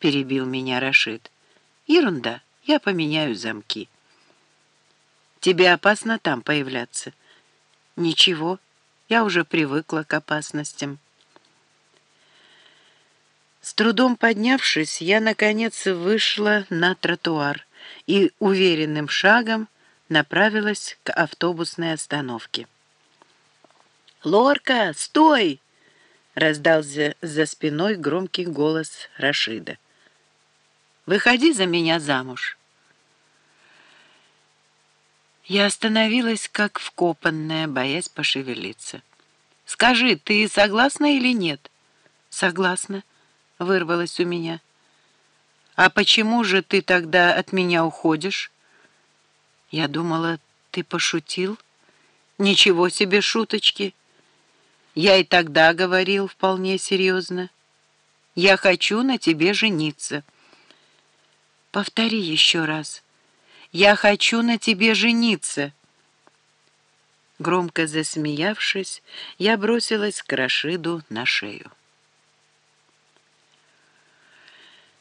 перебил меня Рашид. Ерунда, я поменяю замки. Тебе опасно там появляться? Ничего, я уже привыкла к опасностям. С трудом поднявшись, я, наконец, вышла на тротуар и уверенным шагом направилась к автобусной остановке. «Лорка, стой!» — раздался за спиной громкий голос Рашида. «Выходи за меня замуж». Я остановилась, как вкопанная, боясь пошевелиться. «Скажи, ты согласна или нет?» «Согласна», — вырвалось у меня. «А почему же ты тогда от меня уходишь?» Я думала, ты пошутил. Ничего себе шуточки. Я и тогда говорил вполне серьезно. Я хочу на тебе жениться. Повтори еще раз. Я хочу на тебе жениться. Громко засмеявшись, я бросилась к Рашиду на шею.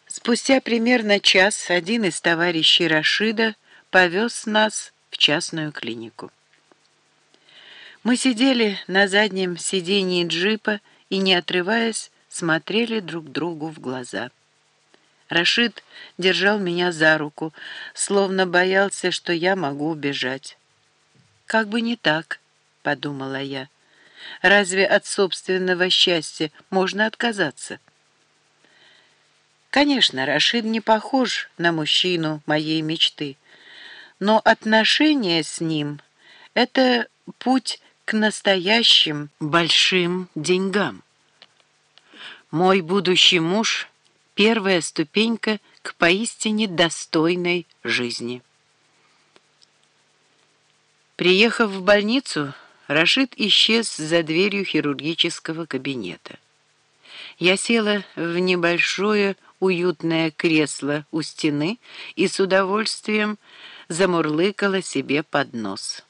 Спустя примерно час один из товарищей Рашида повез нас в частную клинику. Мы сидели на заднем сидении джипа и, не отрываясь, смотрели друг другу в глаза. Рашид держал меня за руку, словно боялся, что я могу убежать. «Как бы не так», — подумала я. «Разве от собственного счастья можно отказаться?» Конечно, Рашид не похож на мужчину моей мечты — но отношения с ним — это путь к настоящим большим деньгам. Мой будущий муж — первая ступенька к поистине достойной жизни. Приехав в больницу, Рашид исчез за дверью хирургического кабинета. Я села в небольшое уютное кресло у стены и с удовольствием замурлыкала себе под нос.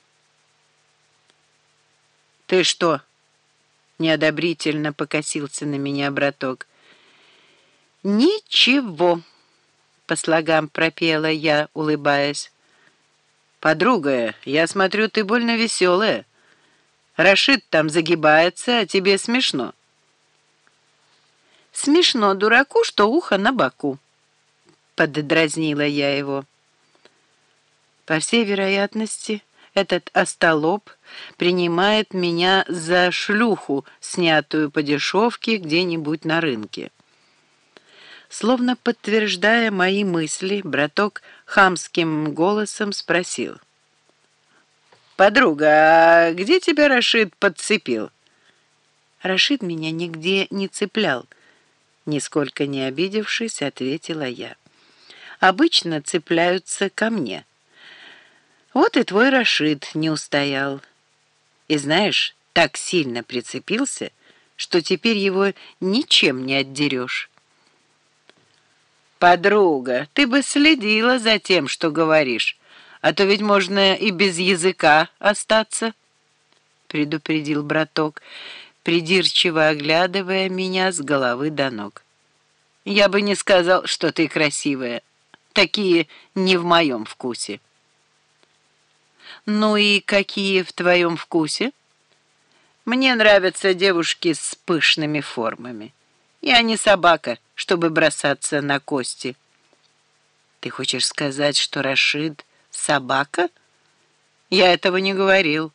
«Ты что?» — неодобрительно покосился на меня браток. «Ничего», — по слогам пропела я, улыбаясь. «Подруга, я смотрю, ты больно веселая. Рашид там загибается, а тебе смешно». «Смешно дураку, что ухо на боку», — поддразнила я его. По всей вероятности, этот остолоп принимает меня за шлюху, снятую по дешевке где-нибудь на рынке. Словно подтверждая мои мысли, браток хамским голосом спросил. «Подруга, а где тебя Рашид подцепил?» Рашид меня нигде не цеплял. Нисколько не обидевшись, ответила я. «Обычно цепляются ко мне». Вот и твой Рашид не устоял. И знаешь, так сильно прицепился, что теперь его ничем не отдерешь. «Подруга, ты бы следила за тем, что говоришь, а то ведь можно и без языка остаться», — предупредил браток, придирчиво оглядывая меня с головы до ног. «Я бы не сказал, что ты красивая. Такие не в моем вкусе». «Ну и какие в твоем вкусе?» «Мне нравятся девушки с пышными формами. Я не собака, чтобы бросаться на кости». «Ты хочешь сказать, что Рашид — собака?» «Я этого не говорил.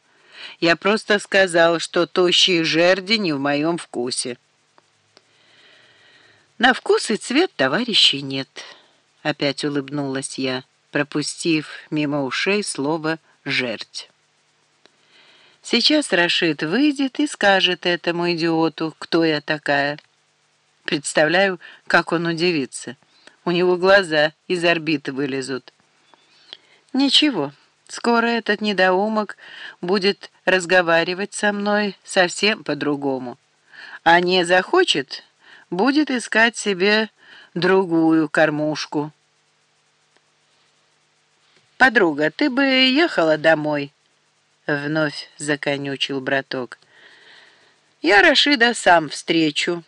Я просто сказал, что тощие жерди не в моем вкусе». «На вкус и цвет товарищей нет», — опять улыбнулась я, пропустив мимо ушей слово жерть. Сейчас Рашид выйдет и скажет этому идиоту, кто я такая. Представляю, как он удивится. У него глаза из орбиты вылезут. Ничего, скоро этот недоумок будет разговаривать со мной совсем по-другому. А не захочет, будет искать себе другую кормушку. «Подруга, ты бы ехала домой?» Вновь законючил браток. «Я Рашида сам встречу».